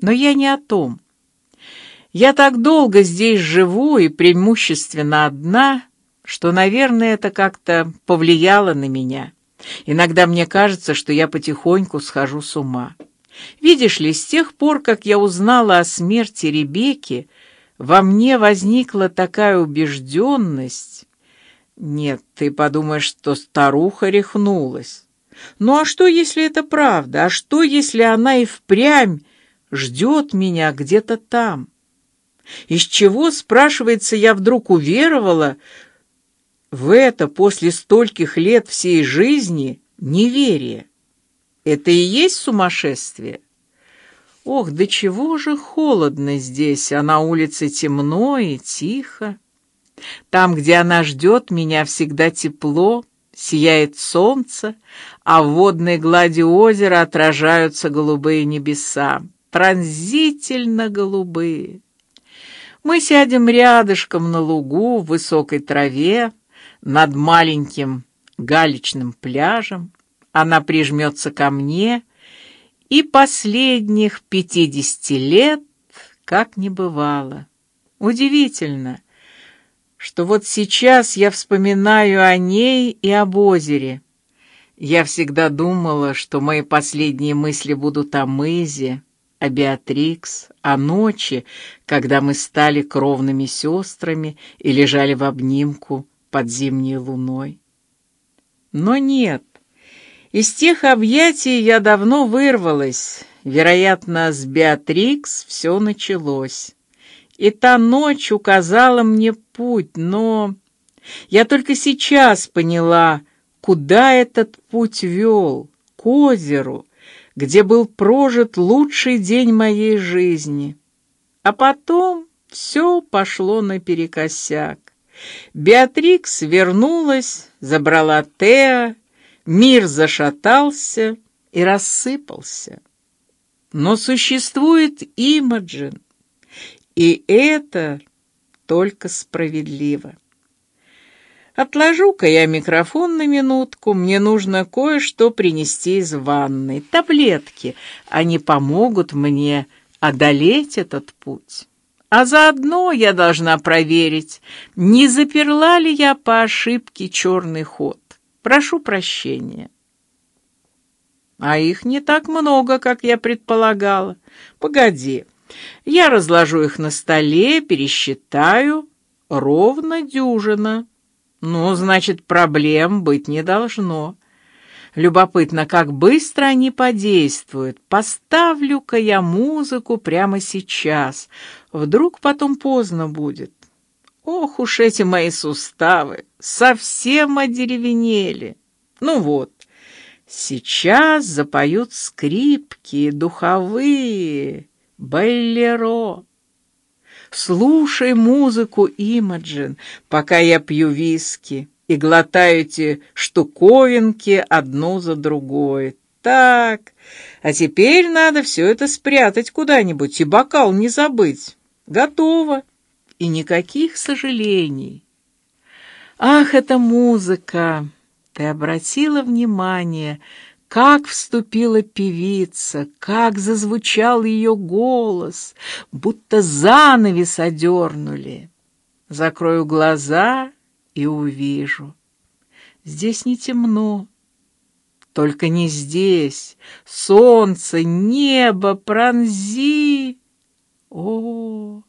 Но я не о том. Я так долго здесь живу и преимущественно одна, что, наверное, это как-то повлияло на меня. Иногда мне кажется, что я потихоньку схожу с ума. Видишь ли, с тех пор, как я узнала о смерти Ребекки, во мне возникла такая убежденность. Нет, ты подумаешь, что старуха рехнулась. Ну а что, если это правда? А что, если она и впрямь ждет меня где-то там? Из чего, спрашивается, я вдруг уверовала в это после стольких лет всей жизни неверие? Это и есть сумасшествие? Ох, до чего же холодно здесь, а на улице темно и тихо. Там, где она ждет меня, всегда тепло, сияет солнце, а в водной глади озера отражаются голубые небеса, пронзительно голубые. Мы сядем рядышком на лугу в высокой траве над маленьким галечным пляжем. Она прижмется ко мне, и последних пятидесяти лет как не бывало. Удивительно, что вот сейчас я вспоминаю о ней и об озере. Я всегда думала, что мои последние мысли будут о Мэзе, о Беатрикс, о ночи, когда мы стали кровными сестрами и лежали в обнимку под зимней луной. Но нет, из тех объятий я давно вырвалась. Вероятно, с Беатрикс все началось. И та ночь указала мне путь, но я только сейчас поняла, куда этот путь вел, к озеру, где был прожит лучший день моей жизни. А потом все пошло наперекосяк. Беатрикс вернулась, забрала Теа, мир зашатался и рассыпался. Но существует Имаджин, и это только справедливо. Отложу-ка я микрофон на минутку, мне нужно кое-что принести из ванной. Таблетки, они помогут мне одолеть этот путь. А заодно я должна проверить, не заперла ли я по ошибке черный ход. Прошу прощения. А их не так много, как я предполагала. Погоди. Я разложу их на столе, пересчитаю. Ровно дюжина. Ну, значит, проблем быть не должно. Любопытно, как быстро они подействуют. Поставлю-ка я музыку прямо сейчас. Вдруг потом поздно будет. Ох уж эти мои суставы, совсем одеревенели. Ну вот, сейчас запоют скрипки, духовые, Болеро. Слушай музыку, Имаджин, пока я пью виски и глотаю эти штуковинки одну за другой. Так, а теперь надо все это спрятать куда-нибудь и бокал не забыть. Готово. И никаких сожалений. Ах, эта музыка! Ты обратила внимание, как вступила певица, как зазвучал ее голос, будто занавес одернули. Закрою глаза и увижу. Здесь не темно, только не здесь. Солнце, небо, пронзи. О,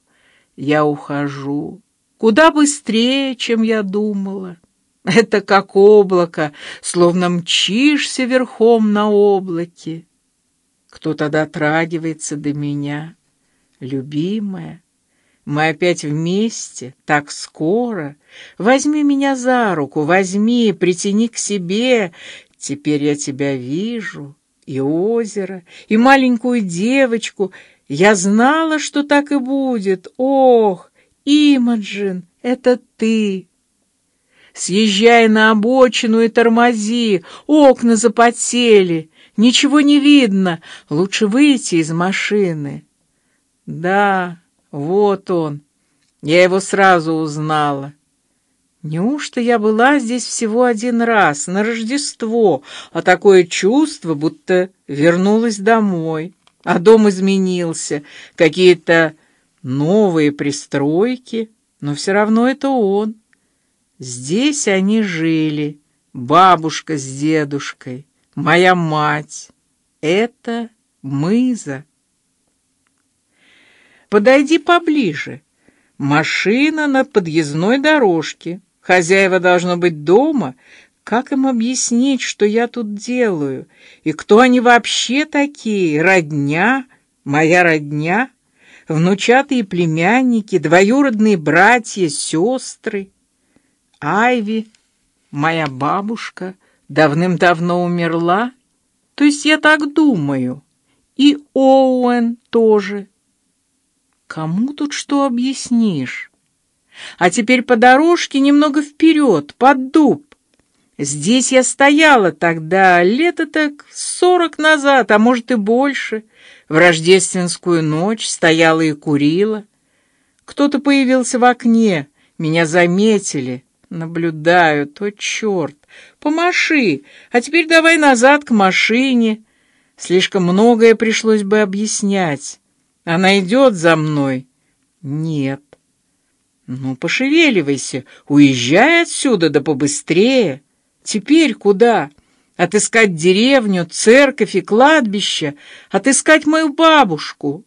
я ухожу куда быстрее, чем я думала. Это как облако, словно мчишься верхом на облаке. Кто-то дотрагивается до меня, любимая. Мы опять вместе, так скоро. Возьми меня за руку, возьми, притяни к себе. Теперь я тебя вижу, и озеро, и маленькую девочку. Я знала, что так и будет. Ох, Имаджин, это ты! Съезжай на обочину и тормози, окна запотели, ничего не видно, лучше выйти из машины. Да, вот он, я его сразу узнала. Неужто я была здесь всего один раз, на Рождество, а такое чувство, будто вернулась домой? а дом изменился, какие-то новые пристройки, но все равно это он. Здесь они жили, бабушка с дедушкой, моя мать. Это Мыза. Подойди поближе. Машина на подъездной дорожке. Хозяева должно быть дома. Как им объяснить, что я тут делаю? И кто они вообще такие? Родня? Моя родня? Внучатые племянники, двоюродные братья, сестры? Айви, моя бабушка, давным-давно умерла? То есть я так думаю. И Оуэн тоже. Кому тут что объяснишь? А теперь по дорожке немного вперед, под дуб. Здесь я стояла тогда, лето так сорок назад, а может и больше. В рождественскую ночь стояла и курила. Кто-то появился в окне, меня заметили, наблюдают. О черт! Помаши, а теперь давай назад к машине. Слишком многое пришлось бы объяснять. Она идет за мной. Нет. Ну, пошевеливайся, уезжай отсюда, да побыстрее. Теперь куда? Отыскать деревню, церковь и кладбище, отыскать мою бабушку.